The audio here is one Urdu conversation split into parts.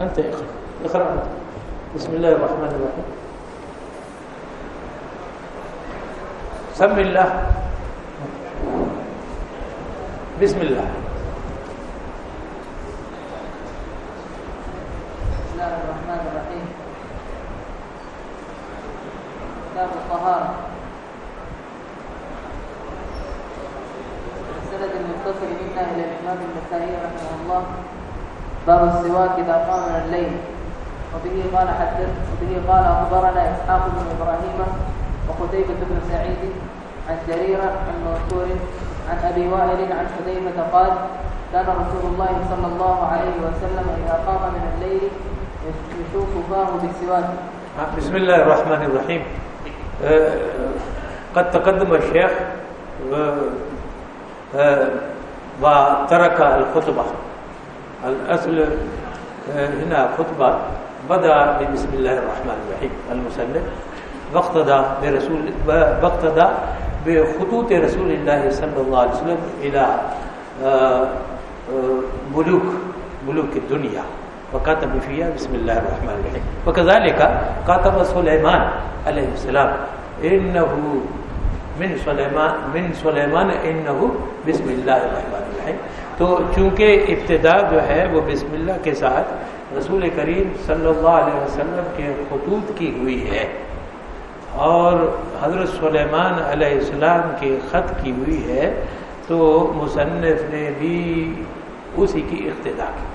أنت اقرأ. اقرأ. أنت بسم الله الرحمن الرحيم. سم الله. بسم الله. بسم الله الرحمن الرحيم. كتاب الطهارة. السند المتصل إلى الإمام رحمه الله. باب السواك إذا قام من الليل. وبه قال حدث وبه قال أخبرنا إسحاق بن إبراهيم وقتيبة بن سعيد عن جريرة عن منصور عن أبي وائل عن حذيفة قال كان رسول الله صلى الله عليه وسلم إذا قام من الليل يشوف فاه بالسواك. بسم الله الرحمن الرحيم. آه، قد تقدم الشيخ آه، وترك الخطبة. الأصل آه، هنا خطبة بدأ بسم الله الرحمن الرحيم المسلم. واقتدى برسول واقتدى بخطوط رسول الله صلى الله عليه وسلم إلى آه، آه، ملوك ملوك الدنيا. وكتب فيها بسم الله الرحمن الرحيم. وكذلك كتب سليمان عليه السلام إنه من سلیمان من سلیمان إنه بسم اللہ الرحمن الرحیم تو چونکہ ابتدا جو ہے وہ بسم اللہ کے ساتھ رسول کریم صلی اللہ علیہ وسلم کے خطوط کی ہوئی ہے اور حضرت سلیمان علیہ السلام کے خط کی ہوئی ہے، تو مصنف نے بھی اسی کی اقتدا کی۔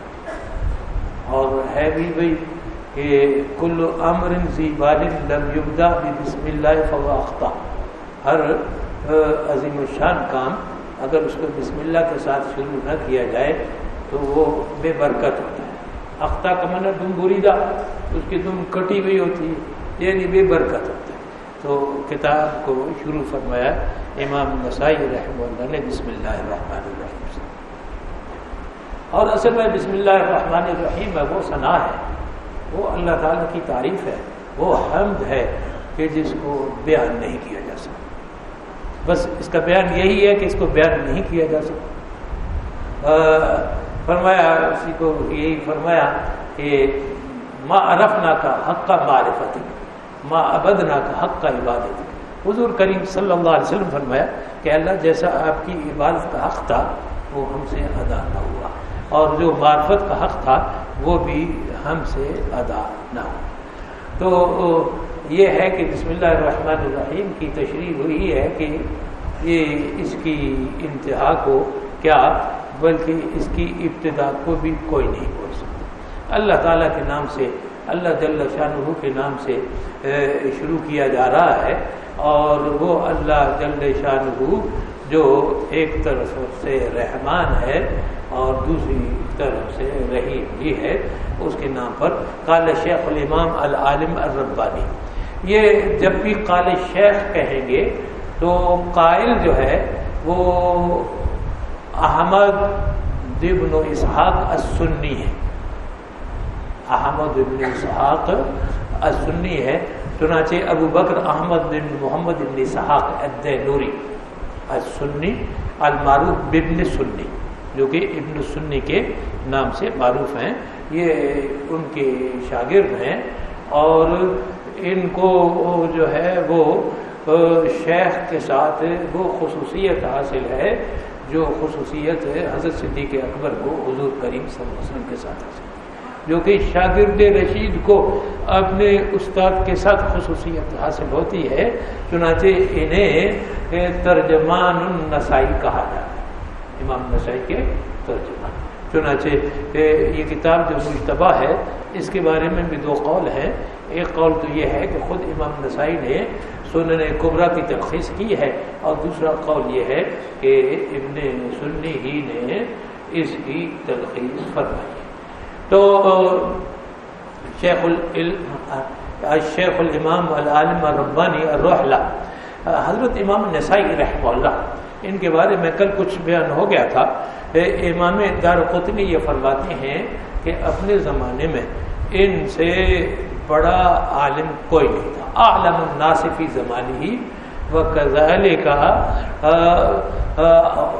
اور ہے بھی بھائی کہ کل امر ذی لم یبدا بسم اللہ فواختہ ہر عظیم الشان کام اگر اس کو بسم اللہ کے ساتھ شروع نہ کیا جائے تو وہ بے برکت ہوتا ہے۔ اختہ کا من دم بریدہ اس کی دم کٹی ہوئی ہوتی ہے یعنی بے برکت ہوتا ہے۔ تو کتاب کو شروع فرمایا امام نسائی رحمہ اللہ نے، بسم اللہ الرحمن الرحیم سے۔ اور اصل میں بسم اللہ الرحمن الرحیم ہے وہ ثنا ہے، وہ اللہ تعالیٰ کی تعریف ہے، وہ حمد ہے کہ جس کو بیان نہیں کیا جا سکتا۔ بس اس کا بیان یہی ہے کہ اس کو بیان نہیں کیا جا سکتا۔ فرمایا، اسی کو یہی فرمایا کہ ما عرفنا کا حق کا معرفت ما ابدنا کا حق کا عبادت حضور کریم صلی اللہ علیہ وسلم فرمایا کہ اللہ جیسا آپ کی عبادت کا حق تھا، وہ ہم سے ادا نہ ہوا۔ اور جو معرفت کا حق تھا، وہ بھی ہم سے ادا نہ ہوا۔ تو یہ ہے کہ بسم اللہ الرحمن الرحیم کی تشریح ہوئی ہے کہ یہ اس کی انتہا کو کیا، بلکہ اس کی ابتدا کو بھی کوئی نہیں بول سکتا۔ اللہ تعالیٰ کے نام سے، اللہ جل شاہ کے نام سے شروع کیا جا رہا ہے اور وہ اللہ جل شاہ جو ایک طرف سے رحمان ہے اور دوسری طرف سے رحیم بھی ہے، اس کے نام پر قال شیخ الامام العالم الربانی۔ یہ جب بھی قال شیخ کہیں گے، تو قائل جو ہے، وہ احمد ابن اسحاق السنی ہے۔ احمد ابن اسحاق السنی ہے، چنانچہ ابو بکر احمد بن محمد ابن اسحاق الدینوری، السنی المعروف بن سنی، جو کہ ابن سنی کے نام سے معروف ہیں۔ یہ ان کے شاگرد ہیں۔ اور ان کو جو ہے وہ شیخ کے ساتھ وہ خصوصیت حاصل ہے جو خصوصیت حضرت صدیق اکبر کو حضور کریم صلی اللہ علیہ وسلم کے ساتھ حاصل جو کہ شاگرد رشید کو اپنے استاد کے ساتھ خصوصیت حاصل ہوتی ہے، چنانچہ انہیں ترجمان النسائی کہا جاتا ہے۔ امام نسائی کے ترجمان۔ چنانچہ یہ کتاب جو مشتبہ ہے، اس کے بارے میں بھی دو قول ہیں۔ ایک قول تو یہ ہے کہ خود امام نسائی نے سنن قبرا کی تلخیص کی ہے اور دوسرا قول یہ ہے کہ ابن سنی ہی نے اس کی تلخیص فرمائی تو، شیخ شیخ الامام العالم الربانی الرحلہ، حضرت امام نسائی رحمہ اللہ، ان کے بارے میں کل کچھ بیان ہو گیا تھا۔ امام دار قطنی یہ فرماتے ہیں کہ اپنے زمانے میں ان سے بڑا عالم کوئی نہیں تھا۔ عالم الناصفی زمانی ہی وہ کزال کا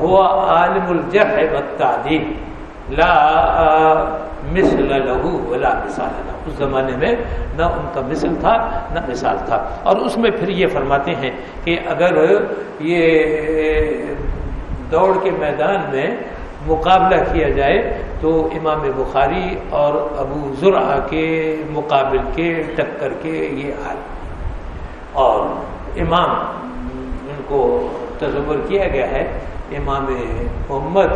ہوا عالم الجہ و لا مثل لہو ولا مثال لہو۔ اس زمانے میں نہ ان کا مثل تھا، نہ مثال تھا۔ اور اس میں پھر یہ فرماتے ہیں کہ اگر یہ دوڑ کے میدان میں مقابلہ کیا جائے تو امام بخاری اور ابو ذرا کے مقابل کے ٹکر کے یہ حال۔ اور امام، ان کو تصور کیا گیا ہے، امام امت،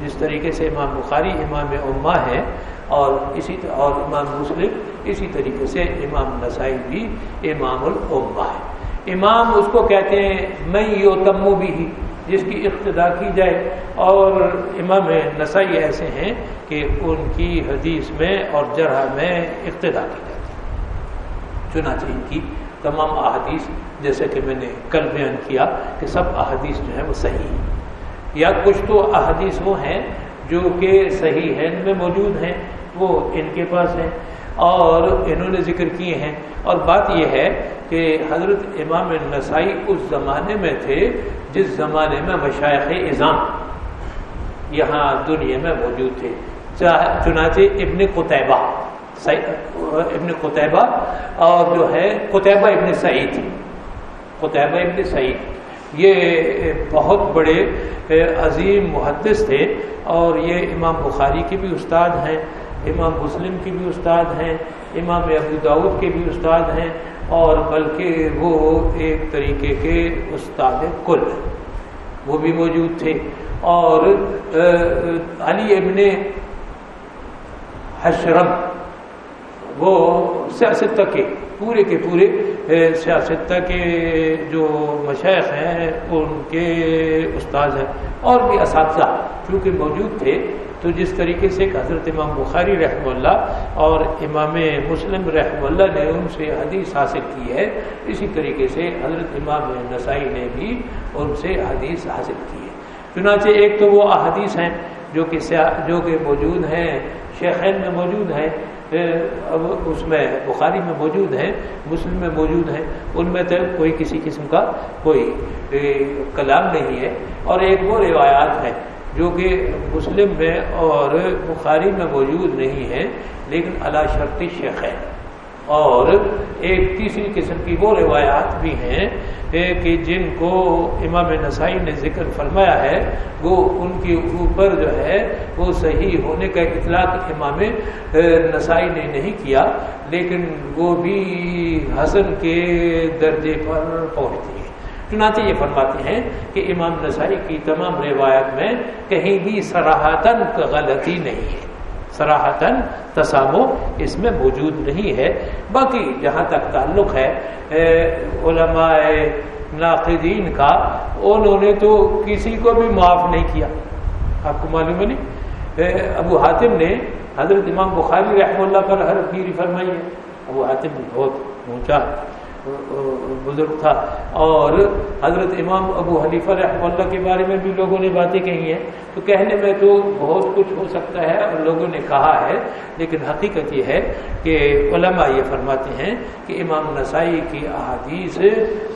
جس طریقے سے امام بخاری، امام اما ہے اور اسی اور امام مسلم، اسی طریقے سے امام نسائی بھی امام الما ہے امام اس کو کہتے ہیں میں یو تمو بھی جس کی اقتدا کی جائے۔ اور امام نسائی ایسے ہیں کہ ان کی حدیث میں اور جرح میں اقتدا کی جاتی چنانچہ ان کی تمام احادیث، جیسے کہ میں نے کل بیان کیا کہ سب احادیث جو ہیں وہ صحیح ہیں۔ یا کچھ تو احادیث وہ ہیں جو کہ صحیح ہے ان میں موجود ہیں، وہ ان کے پاس ہیں۔ اور انہوں نے ذکر کیے ہیں۔ اور بات یہ ہے کہ حضرت امام نسائی اس زمانے میں تھے جس زمانے میں مشائق اظام یہاں دنیا میں موجود تھے۔ چنانچہ ابن قطبہ ابن قطبہ اور جو ہے قطبہ ابن سعید۔ قطبہ ابن سعید۔ یہ بہت بڑے، عظیم محدث تھے اور یہ امام بخاری کے بھی استاد ہیں۔ امام مسلم کے بھی استاد ہیں، امام ابو داود کے بھی استاد ہیں اور بلکہ وہ ایک طریقے کے استاد کل وہ بھی موجود تھے۔ اور علی ابن حشرم، وہ سیاست کے۔ پورے کے پورے سیاست کے جو مشائق ہیں، ان کے استاد ہیں اور بھی اساتذہ چونکہ موجود تھے، تو جس طریقے سے حضرت امام بخاری رحم اللہ اور امام مسلم رحم اللہ نے ان سے حدیث حاصل کی ہے، اسی طریقے سے حضرت امام نسائی نے بھی ان سے حدیث حاصل کی ہے۔ چنانچہ ایک تو وہ احادیث ہیں جو کہ جو کہ موجود ہیں، شیخین میں موجود ہیں اس میں بخاری میں موجود ہیں، مسلم میں موجود ہیں، ان میں تو کوئی کسی قسم کا کوئی کلام نہیں ہے۔ اور ایک وہ روایات ہیں جو کہ مسلم میں اور بخاری میں موجود نہیں ہے لیکن اللہ شرطی شیخ ہے۔ اور ایک تیسری قسم کی وہ روایات بھی ہیں کہ جن کو امام نسائی نے ذکر فرمایا ہے، وہ ان کے اوپر جو ہے، وہ صحیح ہونے کا اطلاق امام نسائی نے نہیں کیا، لیکن وہ بھی حسن کے درجے پر پہنچتی ہیں چنانچہ یہ فرماتے ہیں کہ امام نسائی کی تمام روایت میں کہیں بھی سراہتن غلطی نہیں ہے۔ سراہتن تصامو اس میں موجود نہیں ہے۔ باقی جہاں تک تعلق ہے علماء ناقدین کا، انہوں نے تو کسی کو بھی معاف نہیں کیا۔ آپ کو معلوم ہے نہیں؟ ابو حاتم نے حضرت امام بخاری رحم اللہ پر ہر پیری فرمائی ہے۔ ابو حاتم بہت اونچا بزرگ تھا اور حضرت امام ابو حلیفہ رحمہ اللہ کے بارے میں بھی لوگوں نے باتیں کہی ہیں۔ تو کہنے میں تو بہت کچھ ہو سکتا ہے اور لوگوں نے کہا ہے، لیکن حقیقت یہ ہے کہ علماء یہ فرماتے ہیں کہ امام نسائی کی احادیث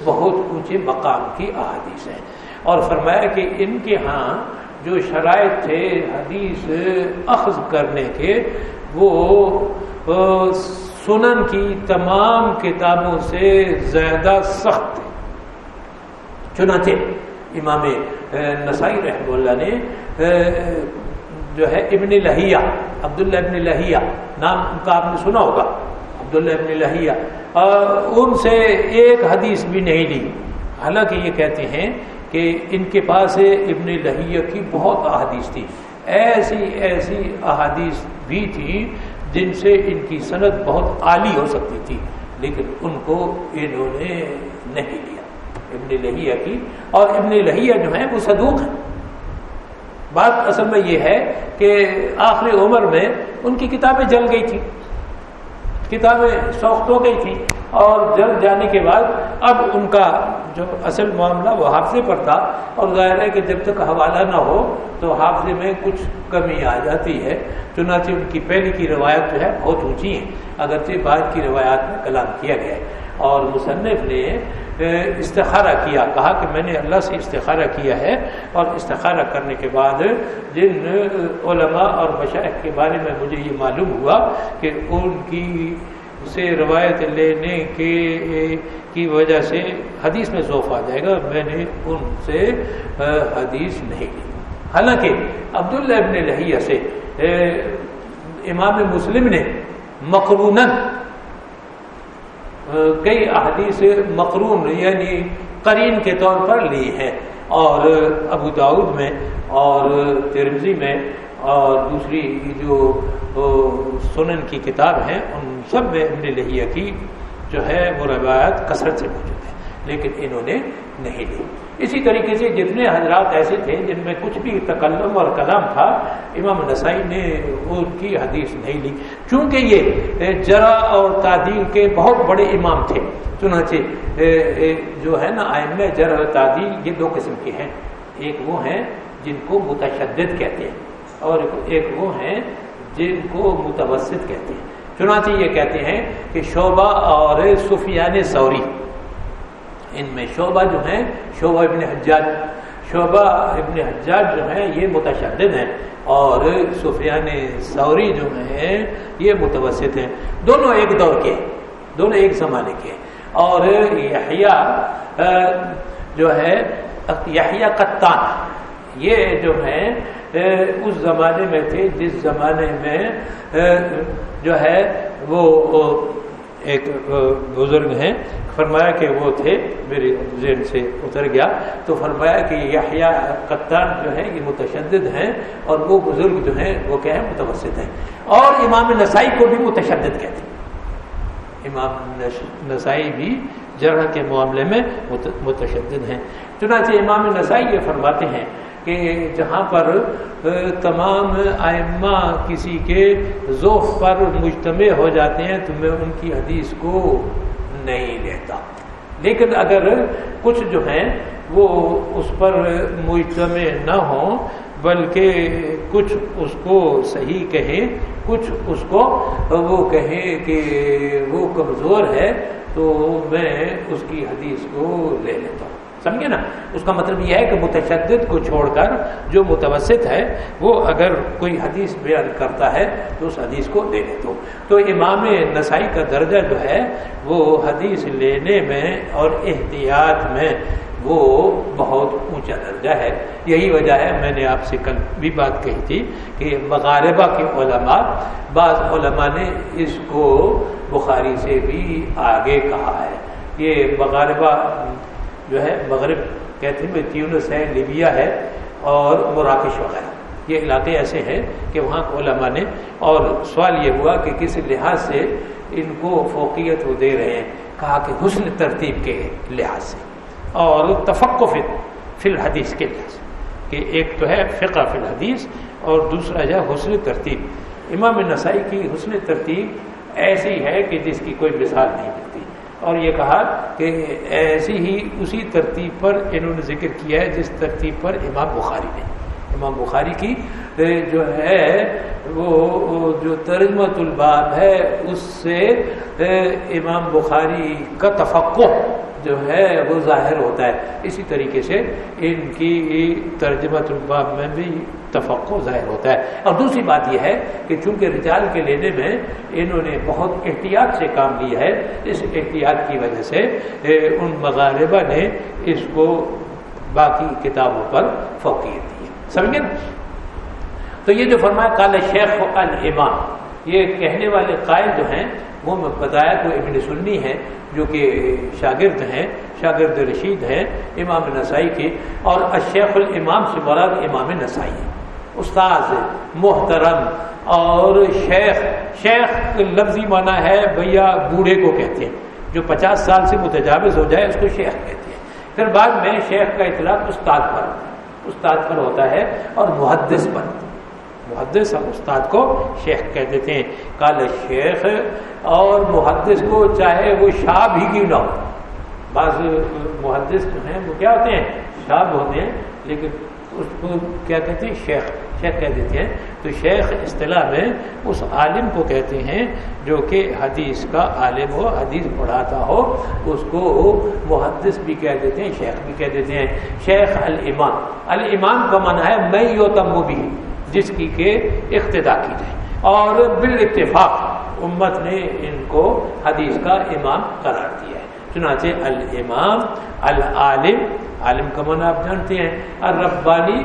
بہت اونچے مقام کی احادیث ہیں۔ اور فرمایا کہ ان کے ہاں جو شرائط تھے حدیث اخذ کرنے کے، وہ سنن کی تمام کتابوں سے زیادہ سخت ہے چنانچہ امام نسائی رحم اللہ نے جو ہے ابن لہیا عبداللہ ابن لہیا نام ان کا آپ نے سنا ہوگا، عبداللہ ابن لہیا ان سے ایک حدیث بھی نہیں لی۔ حالانکہ یہ کہتے ہیں کہ ان کے پاس ابن لہیا کی بہت احادیث تھی۔ ایسی ایسی احادیث بھی تھی جن سے ان کی صنعت بہت عالی ہو سکتی تھی، لیکن ان کو انہوں نے نہیں لیا ابن لہیا کی۔ اور ابن لہیا جو ہیں، وہ صدوق ہیں۔ بات اصل میں یہ ہے کہ آخری عمر میں ان کی کتابیں جل گئی تھیں۔ کتابیں سوخت ہو گئی تھیں اور جلد جانے کے بعد اب ان کا جو اصل معاملہ وہ حافظے پر تھا اور ظاہر ہے کہ جب تک حوالہ نہ ہو تو حافظے میں کچھ کمی آ جاتی ہے، چنانچہ ان کی پہلی کی روایت جو ہے بہت اونچی ہے اگرچہ بعد کی روایات میں کلام کیا گیا ہے۔ اور مصنف نے استخارہ کیا، کہا کہ میں نے اللہ سے استخارہ کیا ہے اور استخارہ کرنے کے بعد جن علماء اور مشائق کے بارے میں مجھے یہ معلوم ہوا کہ ان کی سے روایت لینے کے کی وجہ سے حدیث میں ذوف آ جائے گا، میں نے ان سے حدیث نہیں لی۔ حالانکہ عبداللہ ابن لہیہ سے امام مسلم نے مقرون کئی احادیث مقرون یعنی قرین کے طور پر لی ہے اور ابو داود میں اور ترمزی میں اور دوسری جو سنن کی کتاب ہیں، ان سب میں ابن لہیہ کی جو ہے وہ روایت کثرت سے موجود ہے۔ لیکن انہوں نے نہیں لی اسی طریقے سے جتنے حضرات ایسے تھے جن میں کچھ بھی تکلم اور کلام تھا، امام نسائی نے ان کی حدیث نہیں لی۔ چونکہ یہ جرا اور تعدیل کے بہت بڑے امام تھے۔ چنانچہ جو ہے نا آئم جرا اور تعدیل، یہ دو قسم کے ہیں۔ ایک وہ ہیں جن کو متشدد کہتے ہیں اور ایک وہ ہیں جن کو متوسط کہتے ہیں۔ چنانچہ یہ کہتے ہیں کہ شعبہ اور سفیان سوری ان میں شعبہ جو ہیں، شعبہ ابن حجاج، شعبہ ابن حجاج جو ہیں، یہ متشدد ہیں اور سفیان سوری جو ہیں، یہ متوسط ہیں۔ دونوں ایک دور کے، دونوں ایک زمانے کے۔ اور یحییٰ جو ہے، یحییٰ قطان، یہ جو ہیں اس زمانے میں تھے، جس زمانے میں جو ہے، وہ ایک بزرگ ہیں، فرمایا کہ وہ تھے، میرے ذہن سے اتر گیا۔ تو فرمایا کہ یحییٰ قطار جو ہے یہ متشدد ہیں اور وہ بزرگ جو ہیں، وہ کیا ہے متوسط ہیں۔ اور امام نسائی کو بھی متشدد کہتے ہیں۔ امام نسائی بھی جرح کے معاملے میں متشدد ہیں۔ چنانچہ امام نسائی یہ فرماتے ہیں کہ جہاں پر تمام آئمہ کسی کے ذوف پر مجتمع ہو جاتے ہیں تو میں ان کی حدیث کو نہیں لیتا۔ لیکن اگر کچھ جو ہیں وہ اس پر مجتمع نہ ہوں، بلکہ کچھ اس کو صحیح کہیں، کچھ اس کو وہ کہیں کہ وہ کمزور ہے، تو میں اس کی حدیث کو لے لیتا ہوں۔ سمجھے نا؟ اس کا مطلب یہ ہے کہ متشدد کو چھوڑ کر جو متوسط ہے، وہ اگر کوئی حدیث بیان کرتا ہے، تو اس حدیث کو دے دے دو تو امام نسائی کا درجہ جو ہے، وہ حدیث لینے میں اور احتیاط میں وہ بہت اونچا درجہ ہے۔ یہی وجہ ہے، میں نے آپ سے کل بھی بات کہی تھی کہ مغاربہ کے علماء، بعض علماء نے اس کو بخاری سے بھی آگے کہا ہے۔ یہ مغاربہ جو ہے، مغرب کہتے ہیں تیونس ہے، لیبیا ہے اور مراکش وغیرہ۔ یہ علاقے ایسے ہیں کہ وہاں علماء نے، اور سوال یہ ہوا کہ کس لحاظ سے ان کو فوقیت وہ دے رہے ہیں؟ کہا کہ حسن ترتیب کے لحاظ سے۔ اور تفقف فی الحدیث کے لحاظ سے کہ ایک تو ہے فقہ فی الحدیث اور دوسرا جو ہے حسن ترتیب۔ امام نسائی کی حسن ترتیب ایسی ہے کہ جس کی کوئی مثال نہیں ملتی اور یہ کہا کہ ایسی ہی اسی ترتیب پر انہوں نے ذکر کیا ہے جس ترتیب پر امام بخاری نے۔ امام بخاری کی جو ہے وہ جو ترجمت الباب ہے اس سے امام بخاری کا تفقع جو ہے وہ ظاہر ہوتا ہے۔ اسی طریقے سے ان کی ترجمت الباب میں بھی تفقع ظاہر ہوتا ہے۔ اور دوسری بات یہ ہے کہ چونکہ رجال کے لینے میں انہوں نے بہت احتیاط سے کام لیا ہے، اس احتیاط کی وجہ سے ان مغالبہ نے اس کو باقی کتابوں پر فوقیت دی سمجھے؟ تو یہ جو فرمایا کال شیخ الامام، یہ کہنے والے قائل جو ہیں، وہ میں بتایا تو ابن سنی ہے جو کہ شاگرد ہیں، شاگرد رشید ہیں، امام نسائی کے، اور اشیخ الامام سے مراد امام نسائی۔ ہے استاذ محترم اور شیخ شیخ لفظی معنی ہے بھیا بوڑھے کو کہتے ہیں، جو پچاس سال سے متجاوز ہو جائے اس کو شیخ کہتے ہیں۔ پھر بعد میں شیخ کا اطلاق استاد پر استاد پر ہوتا ہے اور محدث پر۔ محدث اور استاد کو شیخ کہہ دیتے ہیں۔ کال شیخ، اور محدث کو چاہے وہ شاب ہی کیوں نہ ہو۔ بعض محدث جو ہیں وہ کیا ہوتے ہیں؟ شاب ہوتے ہیں، لیکن اس کو کیا کہتے ہیں؟ شیخ شیخ کہہ دیتے ہیں۔ تو شیخ اصطلاح میں اس عالم کو کہتے ہیں جو کہ حدیث کا عالم ہو، حدیث پڑھاتا ہو، اس کو محدث بھی کہہ دیتے ہیں، شیخ بھی کہہ دیتے ہیں۔ شیخ الامام الامام کا معنی ہے میں یوتم بھی، جس کی کہ اقتدا کی جائے۔ اور بالاتفاق، امت نے ان کو حدیث کا امام قرار دیا ہے۔ چنانچہ الامام، العالم عالم کا من آپ جانتے ہیں۔ الربانی،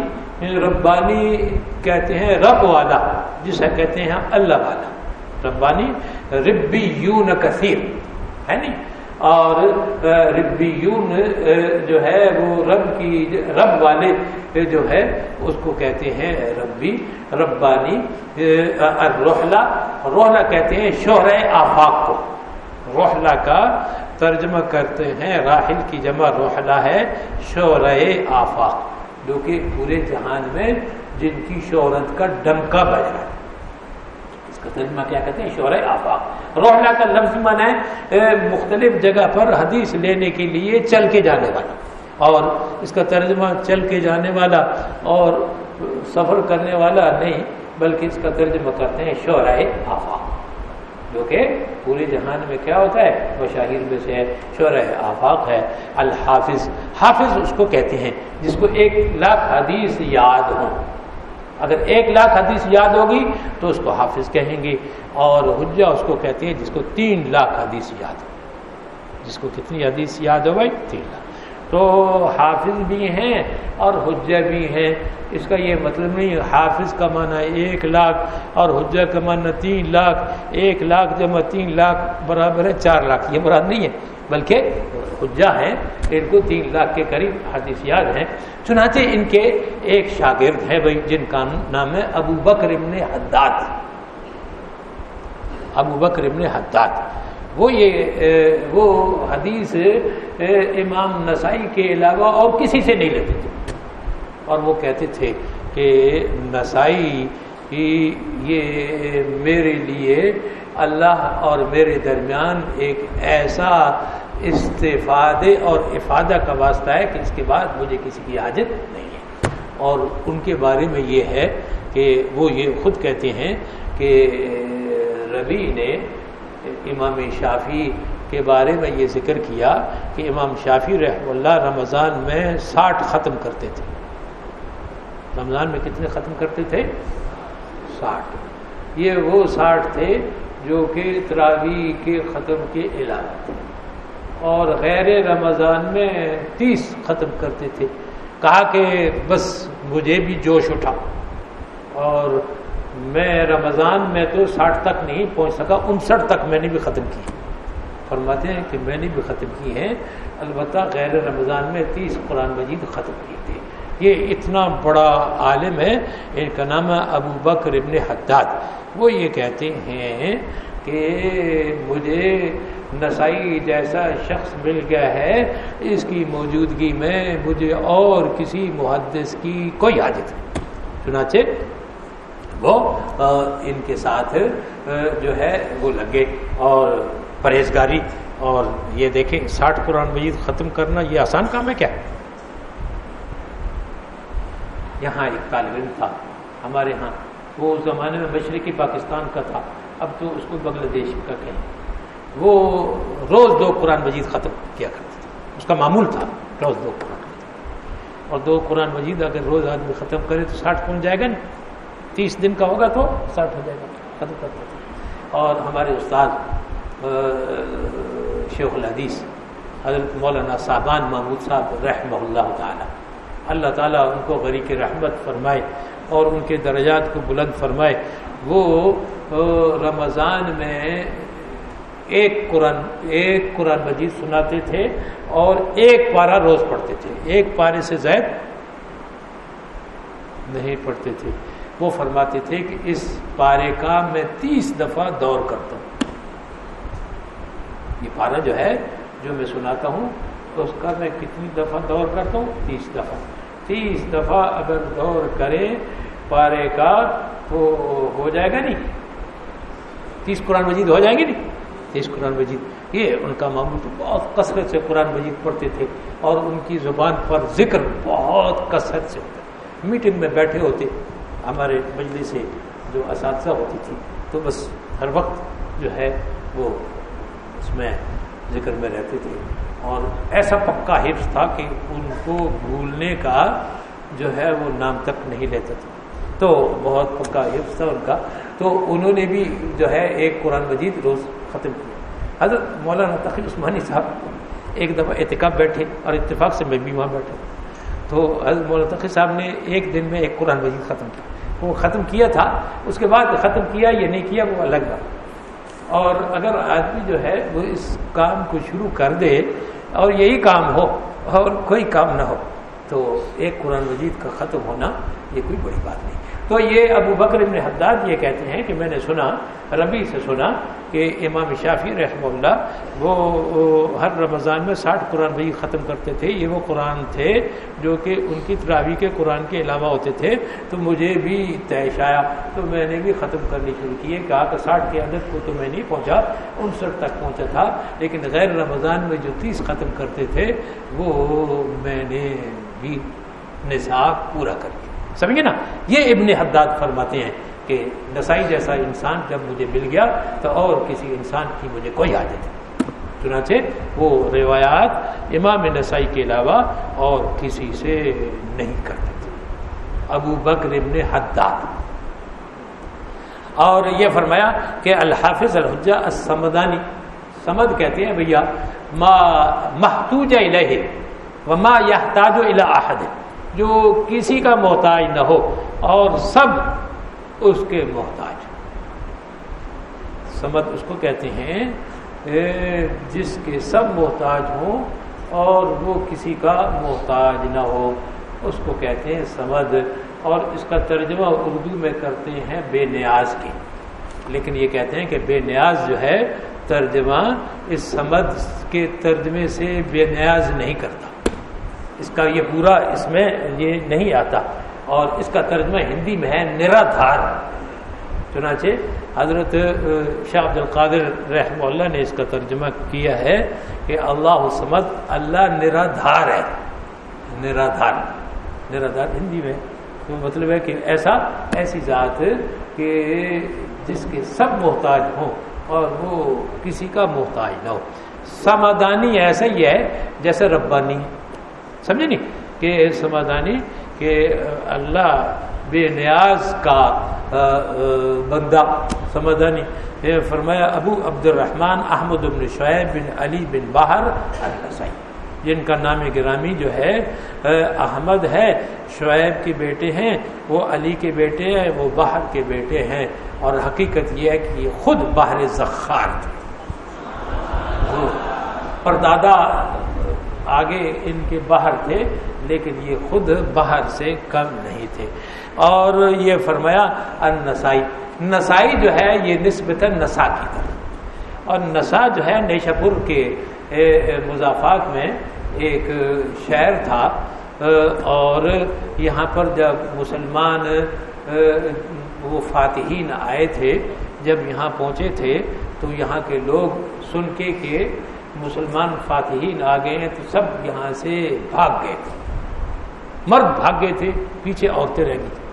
ربانی کہتے ہیں رب والا، جسے کہتے ہیں اللہ والا۔ ربانی ربی یون کثیر، ہے نہیں؟ اور ربی یون جو ہے وہ رب کی، رب والے جو ہے اس کو کہتے ہیں ربی، ربانی روحلا روحلا کہتے ہیں شہر آفاق کو۔ روحلا کا ترجمہ کرتے ہیں، راحل کی جمع روحلا ہے شعر آفاق، جو کہ پورے جہان میں جن کی شہرت کا ڈمکا بج رہا ہے۔ اس کا ترجمہ کیا کہتے ہیں؟ شعر آفاق۔ روحلا کا لفظ من ہے مختلف جگہ پر حدیث لینے کے لیے چل کے جانے والا۔ اور اس کا ترجمہ چل کے جانے والا اور سفر کرنے والا نہیں، بلکہ اس کا ترجمہ کرتے ہیں شعرائے آفاق۔ جو کہ پورے جہان میں کیا ہوتا ہے؟ وہ میں سے ہے شعر آفاق ہے، الحافظ۔ حافظ اس کو کہتے ہیں، جس کو ایک لاکھ حدیث یاد ہو اگر ایک لاکھ حدیث یاد ہوگی تو اس کو حافظ کہیں گے۔ اور حجہ اس کو کہتے ہیں، جس کو تین لاکھ حدیث یاد ہو۔ جس کو کتنی حدیث یاد ہو بھائی؟ تین لاکھ۔ تو حافظ بھی ہیں اور حجہ بھی ہیں۔ اس کا یہ مطلب نہیں، حافظ کا معنی ایک لاکھ اور حجہ کا معنی تین لاکھ۔ ایک لاکھ جمع تین لاکھ برابر ہے، چار لاکھ۔ یہ مراد نہیں ہے، بلکہ حجہ ہیں۔ ان کو تین لاکھ کے قریب حدیث یاد ہیں۔ چنانچہ ان کے ایک شاگرد ہیں بھائی، جن کا نام ہے ابو بکر ابن حداد۔ ابو بکر ابن حداد۔ وہ یہ وہ حدیث امام نسائی کے علاوہ اور کسی سے نہیں لیتے تھے۔ اور وہ کہتے تھے کہ نسائی یہ میرے لیے اللہ اور میرے درمیان ایک ایسا استفادے اور افادہ کا واسطہ ہے کہ اس کے بعد مجھے کسی کی حاجت نہیں ہے۔ اور ان کے بارے میں یہ ہے کہ وہ یہ خود کہتے ہیں کہ ربی نے امام شافی کے بارے میں یہ ذکر کیا کہ امام شافی رحم اللہ رمضان میں ساٹھ ختم کرتے تھے۔ رمضان میں کتنے ختم کرتے تھے؟ ساٹھ۔ یہ وہ ساٹھ تھے جو کہ تراوی کے ختم کے علاوہ تھے۔ اور غیر رمضان میں تیس ختم کرتے تھے۔ کہا کہ بس مجھے بھی جوش اٹھا اور میں رمضان میں تو ساٹھ تک نہیں پہنچ سکا، انسٹھ تک میں نے بھی ختم کی۔ فرماتے ہیں کہ میں نے بھی ختم کی ہیں۔ البتہ غیر رمضان میں تیس قرآن مجید ختم کیے تھے۔ یہ اتنا بڑا عالم ہے، ان کا نام ہے ابو بکر ابن حداد۔ وہ یہ کہتے ہیں کہ مجھے نسائی جیسا شخص مل گیا ہے، اس کی موجودگی میں مجھے اور کسی محدث کی کوئی حاجت۔ نہیں چنانچہ وہ ان کے ساتھ جو ہے وہ لگے اور پرہیزگاری۔ اور یہ دیکھیں، ساٹھ قرآن مجید ختم کرنا یہ آسان کام ہے کیا؟ یہاں ایک طالب علم تھا، ہمارے ہاں وہ اس زمانے میں مشرقی پاکستان کا تھا، اب تو اس کو بنگلہ دیش کا کہیں۔ وہ روز دو قرآن مجید ختم کیا کرتے تھے۔ اس کا معمول تھا، روز دو قرآن اور دو قرآن مجید اگر روز آدمی ختم کرے تو ساٹھ پہنچ جائے گا نا۔ تیس دن کا ہوگا تو ساٹھ ہو جائے گا، ختم کرتے تھے اور ہمارے استاد شیخ الحدیث، حضرت مولانا صاحبان محمود صاحب رحمہ اللہ تعالیٰ۔ اللہ تعالیٰ ان کو غری کی رحمت فرمائے اور ان کے درجات کو بلند فرمائے۔ وہ رمضان میں ایک قرآن ایک قرآن مجید سناتے تھے اور ایک پارا روز پڑھتے تھے۔ ایک پارے سے زائد نہیں پڑھتے تھے۔ وہ فرماتے تھے کہ اس پارے کا میں تیس دفعہ دور کرتا ہوں۔ یہ پارا جو ہے، جو میں سناتا ہوں، تو اس کا میں کتنی دفعہ دور کرتا ہوں؟ تیس دفعہ۔ تیس دفعہ اگر دور کرے پارے کا، تو ہو جائے گا نہیں۔ تیس قرآن مجید ہو جائیں گے نہیں۔ تیس قرآن مجید۔ یہ ان کا معمول تو بہت کثرت سے قرآن مجید پڑھتے تھے اور ان کی زبان پر ذکر بہت کثرت سے ہوتا میٹنگ میں بیٹھے ہوتے ہمارے مجلس سے جو اساتذہ ہوتی تھی تو بس ہر وقت جو ہے وہ اس میں ذکر میں رہتے تھے۔ اور ایسا پکا حفظ تھا کہ ان کو بھولنے کا جو ہے وہ نام تک نہیں لیتا تھا۔ تو بہت پکا حفظ تھا ان کا۔ تو انہوں نے بھی جو ہے ایک قرآن مجید روز ختم کیا۔ حضرت مولانا تقی عثمانی صاحب ایک دفعہ اعتکاب بیٹھے اور اتفاق سے میں بھی وہاں بیٹھا۔ تو حضرت مولانا تقی صاحب نے ایک دن میں ایک قرآن مجید ختم کیا وہ ختم کیا تھا، اس کے بعد ختم کیا یا نہیں کیا، وہ الگ بات۔ اور اگر آدمی جو ہے وہ اس کام کو شروع کر دے اور یہی کام ہو اور کوئی کام نہ ہو تو ایک قرآن مجید کا ختم ہونا یہ کوئی بڑی بات نہیں۔ تو یہ ابو بکر ابن حداد یہ کہتے ہیں کہ میں نے سنا، ربی سے سنا کہ امام شافی رحمہ اللہ وہ ہر رمضان میں ساٹھ قرآن بھائی ختم کرتے تھے۔ یہ وہ قرآن تھے جو کہ ان کی تراوی کے قرآن کے علاوہ ہوتے تھے۔ تو مجھے بھی طیش آیا۔ تو میں نے بھی ختم کرنی شروع کیے کہا کہ ساٹھ کی عدد کو تو میں نہیں پہنچا، انسٹھ تک پہنچا تھا۔ لیکن غیر رمضان میں جو تیس ختم کرتے تھے، وہ میں نے بھی نصاب پورا کر سمجھے نا؟ یہ ابن حداد فرماتے ہیں کہ نسائی جیسا انسان جب مجھے مل گیا تو اور کسی انسان کی مجھے کوئی عادت نہیں۔ چنانچہ وہ روایات امام نسائی کے علاوہ اور کسی سے نہیں کرتے تھے۔ ابو بکر ابن حداد۔ اور یہ فرمایا کہ الحافظ الحجہ السمدانی، سمد کہتے ہیں بھیا، ما محتوج الہ وما یحتاج الى احد، جو کسی کا محتاج نہ ہو، اور سب اس کے محتاج۔ سمت اس کو کہتے ہیں جس کے سب محتاج ہوں اور وہ کسی کا محتاج نہ ہو، اس کو کہتے ہیں سمد اور اس کا ترجمہ اردو میں کرتے ہیں بے نیاز کی لیکن یہ کہتے ہیں کہ بے نیاز جو ہے، ترجمہ اس سمد کے ترجمے سے بے نیاز نہیں کرتا۔ اس کا یہ پورا اس میں یہ نہیں آتا اور اس کا ترجمہ ہندی میں ہے، نرادھار۔ چنانچہ حضرت شاہ عبد القادر رحمہ اللہ نے اس کا ترجمہ کیا ہے کہ اللہ سمد، اللہ نرادھار ہے۔ نرادھار۔ نرادھار ہندی میں تو مطلب ہے کہ ایسا، ایسی ذات کہ جس کے سب محتاج ہوں اور وہ کسی کا محتاج نہ ہو۔ سمادانی ایسا ہی ہے جیسے ربانی۔ سمجھے نہیں کہ سمادانی کہ اللہ بے نیاز کا بندہ سمادانی فرمایا ابو عبد الرحمن احمد بن شعیب بن علی بن باہر النسائی جن کا نام گرامی جو ہے احمد ہے، شعیب کے بیٹے ہیں، وہ علی کے بیٹے ہیں، وہ باہر کے بیٹے ہیں۔ اور حقیقت یہ ہے کہ یہ خود باہر زخار تھے۔ اور دادا آگے ان کے باہر تھے، لیکن یہ خود باہر سے کم نہیں تھے۔ اور یہ فرمایا ان نسائی نسائی جو ہے، یہ نسبت نسا کی طرف اور نسا جو ہے، نیشاپور کے مضافات میں ایک شہر تھا۔ اور یہاں پر جب مسلمان وہ فاتحین آئے تھے، جب یہاں پہنچے تھے، تو یہاں کے لوگ سن کے کہ مسلمان فاتحین آ گئے تو سب یہاں سے بھاگ گئے تھے۔ مرد بھاگ گئے تھے، پیچھے عورتیں رہ گئی تھیں۔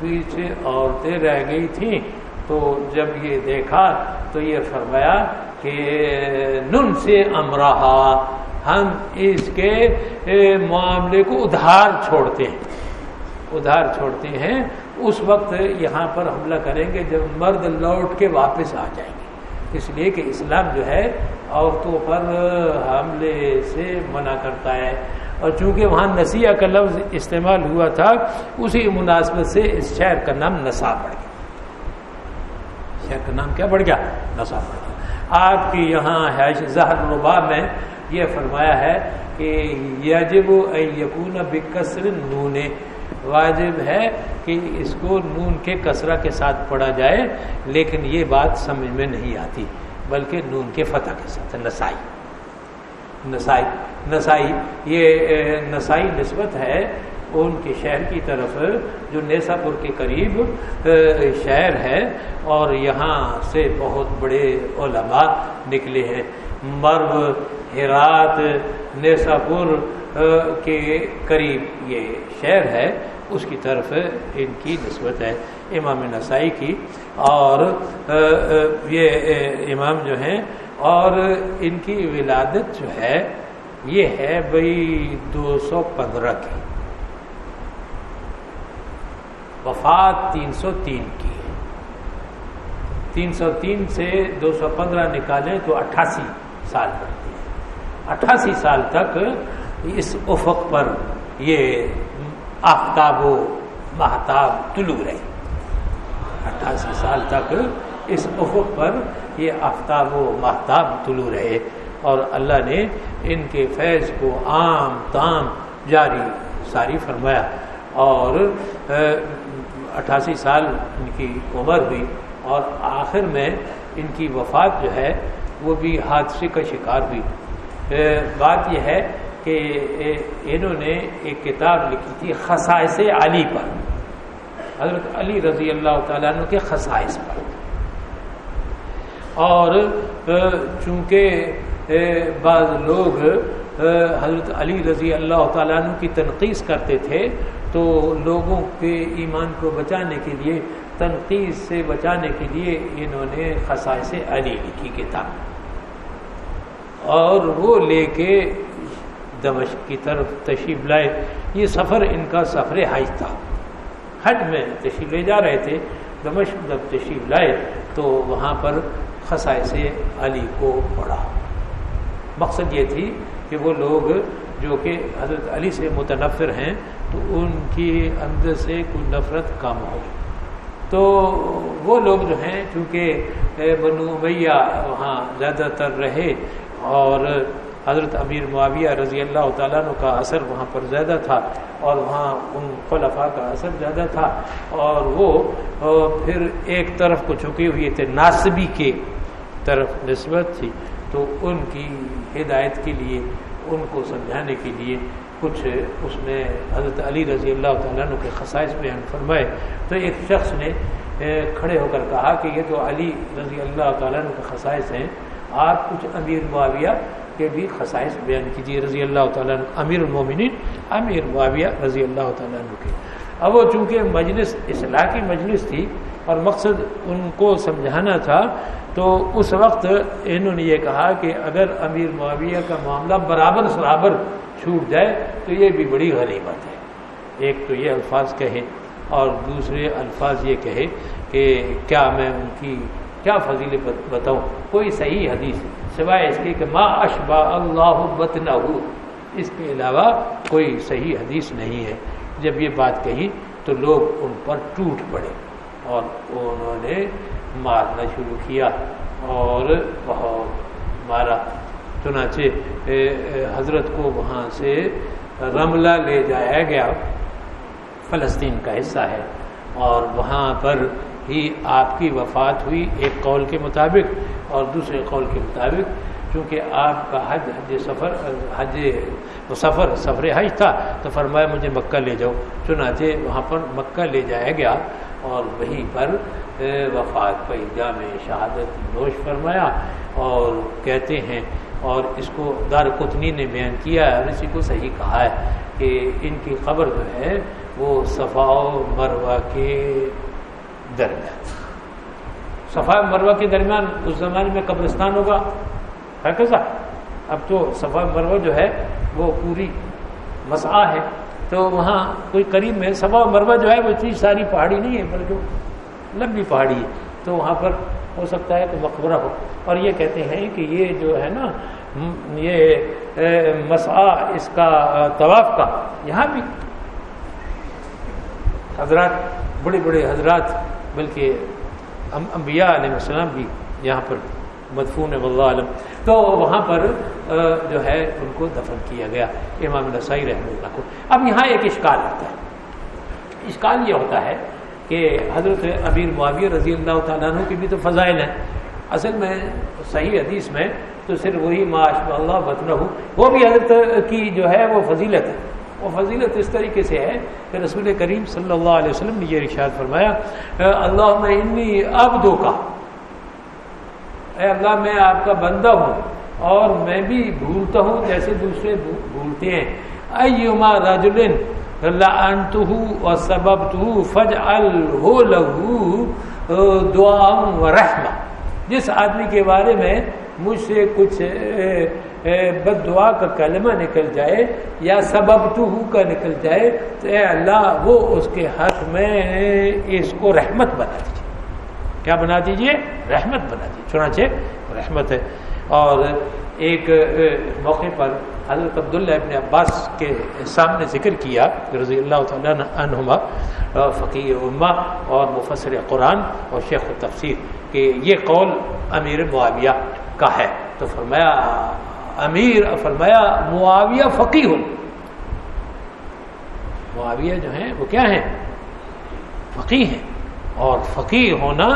پیچھے عورتیں رہ گئی تھیں۔ تو جب یہ دیکھا تو یہ فرمایا کہ نن سے امراہا ہم اس کے معاملے کو ادھار چھوڑتے ہیں۔ ادھار چھوڑتے ہیں۔ اس وقت یہاں پر حملہ کریں گے جب مرد لوٹ کے واپس آ جائیں گے۔ اس لیے کہ اسلام جو ہے عورتوں پر حملے سے منع کرتا ہے۔ اور چونکہ وہاں نسیہ کا لفظ استعمال ہوا تھا، اسی مناسبت سے اس شہر کا نام نسا پڑ گیا۔ شہر کا نام کیا بڑھ گیا؟ نسا پڑ گیا۔ آپ کی یہاں حیش زہر ربا میں یہ فرمایا ہے کہ یجب یقون بکسر نون واجب ہے کہ اس کو نون کے کسرہ کے ساتھ پڑھا جائے، لیکن یہ بات سمجھ میں نہیں آتی، بلکہ نون کے فتح کے ساتھ، نسائی۔ نسائی نسائی، یہ نسائی نسبت ہے ان کے شہر کی طرف، جو نیسا پور کے قریب شہر ہے، اور یہاں سے بہت بڑے علماء نکلے ہیں۔ مرو، ہرات نیسا پور کے قریب یہ شہر ہے۔ اس کی طرف ان کی نسبت ہے، امام نسائی کی۔ اور یہ امام جو ہیں، اور ان کی ولادت جو ہے، یہ ہے بھائی دو سو پندرہ کی۔ وفات تین سو تین کی۔ ہے تین سو تین سے دو سو پندرہ نکالیں تو اٹھاسی سال بنتی ہے اٹھاسی سال تک اس افق پر یہ آفتاب و محتاب طلوع رہے۔ اٹھاسی سال تک اس افق پر یہ آفتاب و محتاب طلوع رہے۔ اور اللہ نے ان کے فیض کو عام تام جاری ساری فرمایا۔ اور اٹھاسی سال ان کی عمر ہوئی۔ اور آخر میں ان کی وفات جو ہے وہ بھی حادثے کا شکار ہوئی۔ بات یہ ہے کہ انہوں نے ایک کتاب لکھی تھی خصائص علی پر۔ حضرت علی رضی اللہ تعالیٰ عنہ کے خصائص پر۔ اور چونکہ بعض لوگ حضرت علی رضی اللہ تعالیٰ عنہ کی تنقید کرتے تھے تو لوگوں کے ایمان کو بچانے کے لیے، تنقید سے بچانے کے لیے انہوں نے خصائص علی لکھی کتاب۔ اور وہ لے کے دمشق کی طرف تشریف لائے۔ یہ سفر ان کا سفر حج تھا۔ حج میں تشریف لے جا رہے تھے، دمشق جب تشریف لائے تو وہاں پر خصائص علی کو پڑھا۔ مقصد یہ تھی کہ وہ لوگ جو کہ حضرت علی سے متنفر ہیں، تو ان کی اندر سے کوئی نفرت کم ہو۔ تو وہ لوگ جو ہیں، چونکہ بنو میاں وہاں زیادہ تر رہے اور حضرت امیر معاویہ رضی اللہ تعالیٰ عنہ کا اثر وہاں پر زیادہ تھا اور وہاں ان خلفاء کا اثر زیادہ تھا اور وہ پھر ایک طرف کو چکے ہوئے تھے، ناسبی کے طرف نسبت تھی۔ تو ان کی ہدایت کے لیے، ان کو سمجھانے کے لیے کچھ اس نے حضرت علی رضی اللہ تعالیٰ عنہ کے خصائص بیان فرمائے۔ تو ایک شخص نے کھڑے ہو کر کہا کہ یہ تو علی رضی اللہ تعالیٰ عنہ کے خصائص ہیں۔ آپ کچھ امیر معاویہ کے بھی خصائص بیان کیجیے رضی اللہ تعالیٰ عنہ، امیر المومنین، امیر معاویہ رضی اللہ تعالیٰ عنہ کے۔ اب وہ چونکہ مجلس، اصلاح کی مجلس تھی اور مقصد ان کو سمجھانا تھا، تو اس وقت انہوں نے یہ کہا کہ اگر امیر معاویہ کا معاملہ برابر برابر چھوٹ جائے، تو یہ بھی بڑی غنیمت ہے۔ ایک تو یہ الفاظ کہے اور دوسرے الفاظ یہ کہے کہ کیا میں ان کی کیا فضیل بتاؤں۔ کوئی صحیح حدیث سوائے اس کی کہ ما اشبا اللہ بت اس کے علاوہ کوئی صحیح حدیث نہیں ہے۔ جب یہ بات کہی تو لوگ ان پر ٹوٹ پڑے اور انہوں نے مارنا شروع کیا اور بہت مارا۔ چنانچہ حضرت کو وہاں سے رملہ لے جایا گیا۔ فلسطین کا حصہ ہے اور وہاں پر ہی آپ کی وفات ہوئی ایک قول کے مطابق اور دوسرے قول کے مطابق، چونکہ آپ کا حج حج سفر حج سفر سفر حج تھا، تو فرمایا مجھے مکہ لے جاؤ۔ چنانچہ وہاں پر مکہ لے جایا گیا اور وہیں پر وفات پہ جامع شہادت نوش فرمایا اور کہتے ہیں، اور اس کو دار قطنی نے بیان کیا ہے اور اسی کو صحیح کہا ہے کہ ان کی قبر جو ہے وہ صفا و مروا کے درمیان۔ صفا مروا کے درمیان اس زمانے میں قبرستان ہوگا۔ ہے کیسا اب تو صفا مروا جو ہے، وہ پوری مسا ہے۔ تو وہاں کوئی قریب میں صفا مروا جو ہے، وہ اتنی ساری پہاڑی نہیں ہے، بلکہ لمبی پہاڑی ہے۔ تو وہاں پر ہو سکتا ہے کہ مقبرہ ہو۔ اور یہ کہتے ہیں کہ یہ جو ہے نا، یہ مسا اس کا، طواف کا، یہاں بھی۔ حضرات، بڑے بڑے حضرات بلکہ انبیاء علیہ السلام بھی یہاں پر مدفون واللہ عالم۔ تو وہاں پر جو ہے، ان کو دفن کیا گیا، امام نسائی رحمۃ اللہ کو۔ اب یہاں ایک اشکال آتا ہے۔ اشکال یہ ہوتا ہے کہ حضرت امیر معاویہ رضی اللہ تعالیٰ عنہ کی بھی تو فضائل ہیں۔ اصل میں صحیح حدیث میں تو صرف وہی معاش اللہ وطن ہو، وہ بھی حضرت کی جو ہے وہ فضیلت ہے۔ وہ فضیلت اس طریقے سے ہے کہ رسول کریم صلی اللہ علیہ وسلم نے یہ رشاد فرمایا اللہ، میں انی ابدو کا، اے اللہ، میں آپ کا بندہ ہوں اور میں بھی بھولتا ہوں جیسے دوسرے بھولتے ہیں۔ ایما راجلن رجلن لعنته وسببته فجعله له دعا و رحمہ۔ جس آدمی کے بارے میں مجھ سے کچھ بد دعا کا کلمہ نکل جائے یا سبب تو کا نکل جائے تو اے اللہ وہ اس کے حق میں اس کو رحمت بنا دیجیے کیا بنا دیجیے رحمت بنا دیجیے چنانچہ رحمت ہے۔ اور ایک موقع پر حضرت عبداللہ ابن عباس کے سامنے ذکر کیا، رضی اللہ تعالیٰ عنہما فقی اما اور مفسر قرآن اور شیخ التفسیر، کہ یہ قول امیر معاویہ کا ہے۔ تو فرمایا امیر فرمایا، معاویہ فقی ہو معاویہ جو ہیں، وہ کیا ہیں؟ فقی ہیں۔ اور فقی ہونا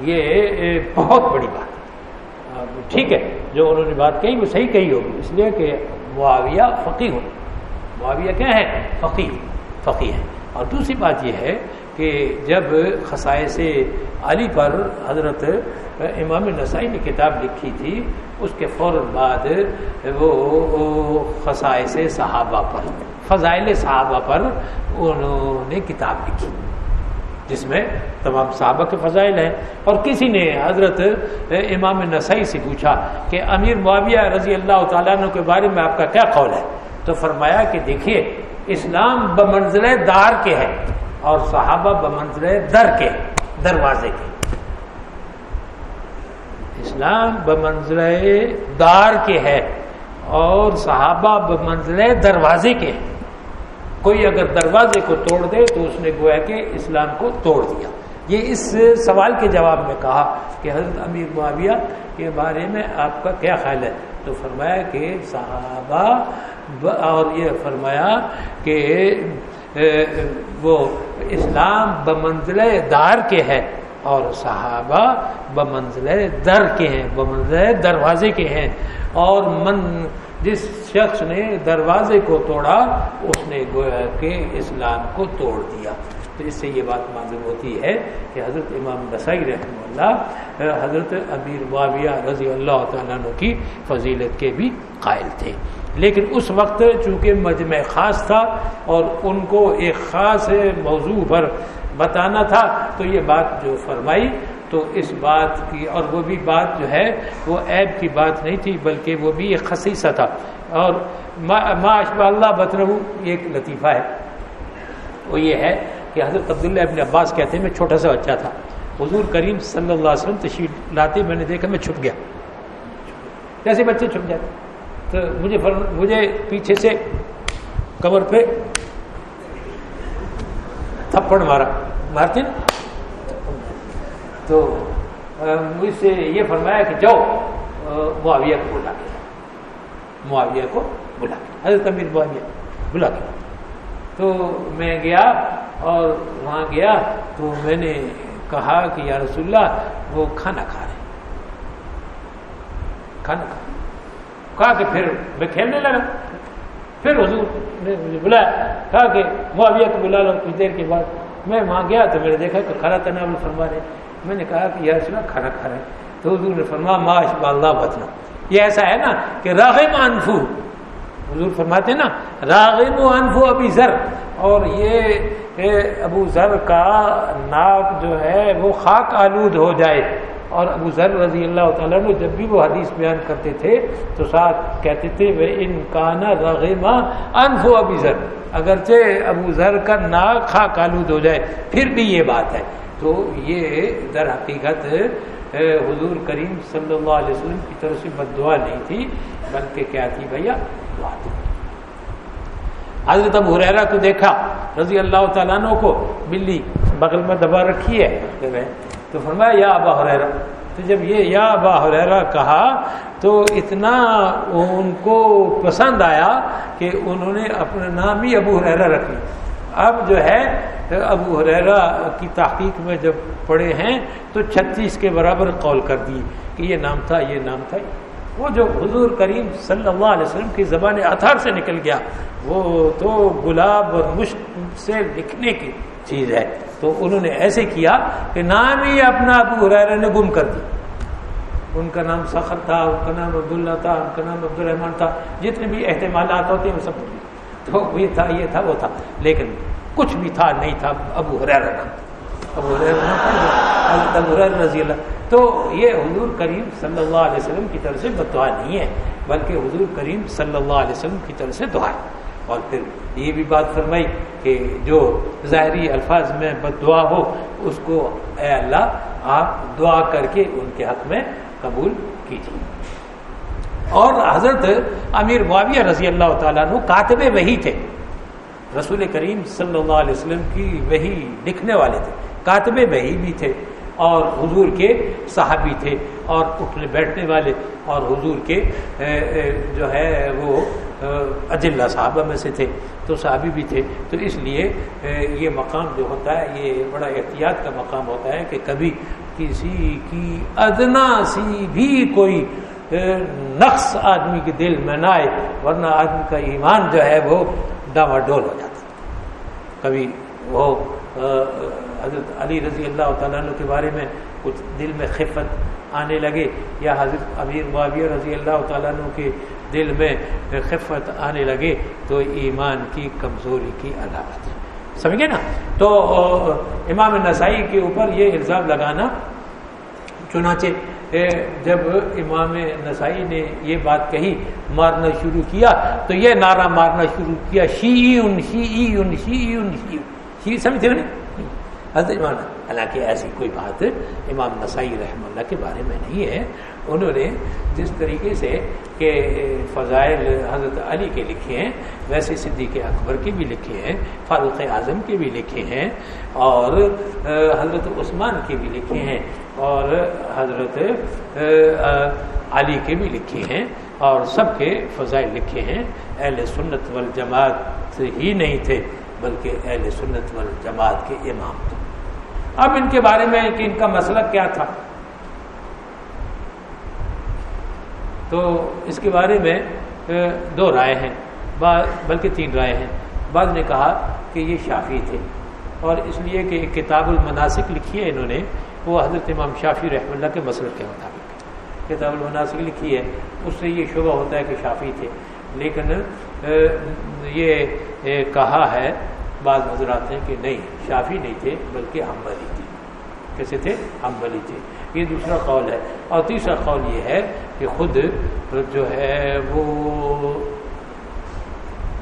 یہ بہت بڑی بات۔ ٹھیک ہے، جو انہوں نے بات کہی وہ صحیح کہی ہوگی، اس لیے کہ معاویہ فقی ہو معاویہ کیا ہے فقی فقی ہے اور دوسری بات یہ ہے کہ جب خسائے سے علی پر حضرت امام نسائی نے کتاب لکھی تھی، اس کے فوراً بعد وہ خسائے سے صحابہ پر، فضائل صحابہ پر انہوں نے کتاب لکھی، جس میں تمام صحابہ کے فضائل ہیں۔ اور کسی نے حضرت امام نسائی سے پوچھا کہ امیر معاویہ رضی اللہ تعالیٰ عنہ کے بارے میں آپ کا کیا قول ہے؟ تو فرمایا کہ دیکھیے، اسلام بمنزل دار کے ہے اور صحابہ بمنزل در کے، دروازے کے۔ اسلام بمنزل دار کے ہے اور صحابہ بمنزل دروازے کے ہیں۔ کوئی اگر دروازے کو توڑ دے تو اس نے گویا کہ اسلام کو توڑ دیا۔ یہ اس سوال کے جواب میں کہا کہ حضرت امیر معاویہ کے بارے میں آپ کا کیا خیال ہے؟ تو فرمایا کہ صحابہ اور یہ فرمایا کہ وہ اسلام بمنزل دار کے ہے۔ اور صحابہ بمنزل در کے ہیں بمنزل دروازے کے ہیں۔ اور من، جس شخص نے دروازے کو توڑا، اس نے گویا کہ اسلام کو توڑ دیا۔ تو اس سے یہ بات معلوم ہوتی ہے کہ حضرت امام نسائی رحمہ اللہ، حضرت امیر معاویہ رضی اللہ تعالیٰ عنہ کی فضیلت کے بھی قائل تھے۔ لیکن اس وقت چونکہ مجمع خاص تھا اور ان کو ایک خاص موضوع پر بتانا تھا، تو یہ بات جو فرمائی، تو اس بات کی، اور وہ بھی بات جو ہے، وہ عیب کی بات نہیں تھی، بلکہ وہ بھی ایک خصیصہ تھا۔ اور اشبا اللہ بطرو ایک لطیفہ ہے۔ وہ یہ ہے کہ حضرت عبداللہ ابن عباس کہتے ہیں، میں چھوٹا سا بچہ تھا۔ حضور کریم صلی اللہ علیہ وسلم تشریف لاتے، میں نے دیکھا، میں چھپ گیا۔ جیسے بچے چھپ جاتے۔ تو مجھے مجھے پیچھے سے کمر پہ تھپڑ مارا۔ مارتے نا تو مجھ سے یہ فرمایا کہ جاؤ معاویہ کو بلا کے۔ معاویہ کو بلا کے۔ حضرت امیر معاویہ بلا کے۔ تو میں گیا اور وہاں گیا تو میں نے کہا کہ یا رسول اللہ، وہ کھانا کھا رہے کھانا کھا کہا کہ پھر میں کھیلنے لگا۔ پھر حضور نے مجھے بلایا۔ کہا کہ معاویہ کو بلا لو، کچھ دیر کے بعد میں وہاں گیا تو میں نے دیکھا کہ کھڑا تناب فرما رہے۔ میں نے کہا کہ یا سنا کھانا کھا رہے تو حضور نے فرما معاش باللہ بتنا یہ ایسا ہے نا کہ راغب انفو۔ حضور فرماتے نا، راغب انفو ابھی ذر۔ اور یہ ابو ذر کا ناک جو ہے، وہ خاک آلود ہو جائے۔ اور ابو ذر رضی اللہ تعالیٰ نے جب بھی وہ حدیث بیان کرتے تھے تو ساتھ کہتے تھے وہ ان کانا رغیمہ انفو ابھی ذر. اگرچہ ابو ذر کا ناک خاک آلود ہو جائے، پھر بھی یہ بات ہے۔ تو یہ در حقیقت حضور کریم صلی اللہ علیہ وسلم کی طرف سے بد دعا نہیں تھی، بلکہ کیا تھی بھیا؟ دعا تھی۔ حضرت ابو حریرہ کو دیکھا، رضی اللہ تعالیٰ عنہ کو بلی بغل میں دبا رکھی ہے۔ تو فرمایا، یا ابا حریرہ تو جب یہ یا ابا حریرہ کہا، تو اتنا ان کو پسند آیا کہ انہوں نے اپنا نام ہی ابو حریرہ رکھ لیا۔ اب جو ہے، ابو حریرا کی تحقیق میں جب پڑھے ہیں، تو چھتیس کے برابر قول کر دی کہ یہ نام تھا، یہ نام تھا۔ وہ جو حضور کریم صلی اللہ علیہ وسلم کی زبان اطہار سے نکل گیا، وہ تو گلاب اور مشک سے لکھنے کی چیز ہے۔ تو انہوں نے ایسے کیا کہ نام ہی اپنا ابو حرارہ نے گم کر دی ان کا نام سخر تھا، ان کا نام عبداللہ تھا، ان کا نام عبد الرحمان تھا۔ جتنے بھی احتمالات ہوتے ہیں، وہ سب تو یہ تھا یہ تھا، وہ تھا۔ لیکن کچھ بھی تھا، نہیں تھا ابو حرارہ نام ابو حریر رضی اللہ۔ تو یہ حضور کریم صلی اللہ علیہ وسلم کی طرف سے بدعا نہیں ہے، بلکہ حضور کریم صلی اللہ علیہ وسلم کی طرف سے دعا ہے۔ اور پھر یہ بھی بات فرمائی کہ جو ظاہری الفاظ میں بد دعا ہو، اس کو اے اللہ آپ دعا کر کے ان کے حق میں قبول کیجیے۔ اور حضرت امیر معاویہ رضی اللہ تعالیٰ عنہ کاتب وہی تھے۔ رسول کریم صلی اللہ علیہ وسلم کی وہی لکھنے والے تھے۔ کاتب وہی بھی تھے۔ اور حضور کے صحابی تھے اور اٹھنے بیٹھنے والے اور حضور کے جو ہے وہ اجلّہ صحابہ میں سے تھے، تو صحابی بھی تھے۔ تو اس لیے یہ مقام جو ہوتا ہے، یہ بڑا احتیاط کا مقام ہوتا ہے کہ کبھی کسی کی ادنا سی بھی کوئی نقص آدمی کے دل میں نہ آئے، ورنہ آدمی کا ایمان جو ہے وہ ڈاما ڈول ہو جاتا کبھی وہ حضرت علی رضی اللہ تعالیٰ عنہ کے بارے میں کچھ دل میں خفت آنے لگے یا حضرت امیر معاویہ رضی اللہ تعالیٰ عنہ کے دل میں خفت آنے لگے تو ایمان کی کمزوری کی علامت ہے سمجھے نا؟ تو امام نسائی کے اوپر یہ الزام لگانا، چنانچہ جب امام نسائی نے یہ بات کہی، مارنا شروع کیا، تو یہ نعرہ مارنا شروع کیا شی ان شی ان شی ان شی شی سمجھتے ہو حضرت امام حالانکہ ایسی کوئی بات امام نسائی رحمہ اللہ کے بارے میں نہیں ہے۔ انہوں نے جس طریقے سے کہ فضائل حضرت علی کے لکھے ہیں، ویسے صدیق اکبر کے بھی لکھے ہیں، فاروق اعظم کے بھی لکھے ہیں، اور حضرت عثمان کے بھی لکھے ہیں، اور حضرت علی کے بھی لکھے ہیں، اور سب کے فضائل لکھے ہیں۔ اہل سنت والجماعت ہی نہیں تھے، بلکہ اہل سنت والجماعت کے امام تھے۔ اب ان کے بارے میں کہ ان کا مسئلہ کیا تھا؟ تو اس کے بارے میں دو رائے ہیں بلکہ تین رائے ہیں۔ بعض نے کہا کہ یہ شافی تھے، اور اس لیے کہ ایک کتاب المناسک لکھی ہے انہوں نے، وہ حضرت امام شافی رحم اللہ کے مسلک کے مطابق۔ کتاب المناسک لکھی ہے، اس سے یہ شبہ ہوتا ہے کہ شافی تھے۔ لیکن یہ کہا ہے بعض نظر آتے ہیں کہ نہیں، شافی نہیں تھے، بلکہ ہمبلی تھے۔ کیسے تھے؟ ہمبلی تھے۔ یہ دوسرا قول ہے۔ اور تیسرا قول یہ ہے کہ خود جو ہے وہ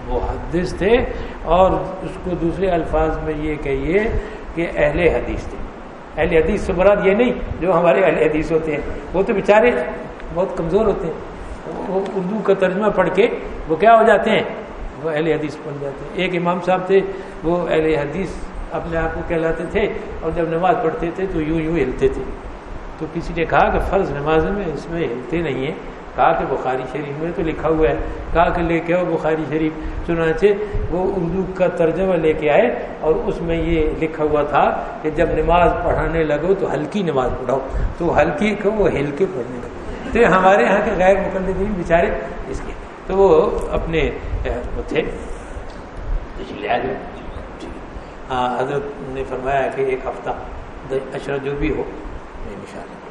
محدث تھے اور اس کو دوسرے الفاظ میں یہ کہیے کہ اہل حدیث تھے۔ اہل حدیث سے مراد یہ نہیں جو ہمارے اہل حدیث ہوتے ہیں۔ وہ تو بیچارے بہت کمزور ہوتے ہیں۔ وہ اردو کا ترجمہ پڑھ کے وہ کیا ہو جاتے ہیں؟ وہ اہل حدیث بن جاتے ہیں۔ ایک امام صاحب تھے، وہ اہل حدیث اپنے آپ کو کہلاتے تھے اور جب نماز پڑھتے تھے تو یوں یوں ہلتے تھے۔ تو کسی نے کہا کہ فرض نماز میں اس میں ہلتے نہیں ہیں۔ کہا کہ بخاری شریف میں تو لکھا ہوا ہے۔ کہا کہ لے کے آؤ بخاری شریف۔ چنانچہ وہ اردو کا ترجمہ لے کے آئے اور اس میں یہ لکھا ہوا تھا کہ جب نماز پڑھانے لگو تو ہلکی نماز پڑھاؤ۔ تو ہلکی کو وہ ہل کے پڑھنے لگے۔ تو ہمارے یہاں کے غیر مقدمین بیچارے اس کے تو وہ اپنے وہ تھے۔ ہاں حضرت نے فرمایا کہ ایک ہفتہ اشرا جو بھی ہو میں شاء